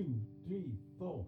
two, three, four.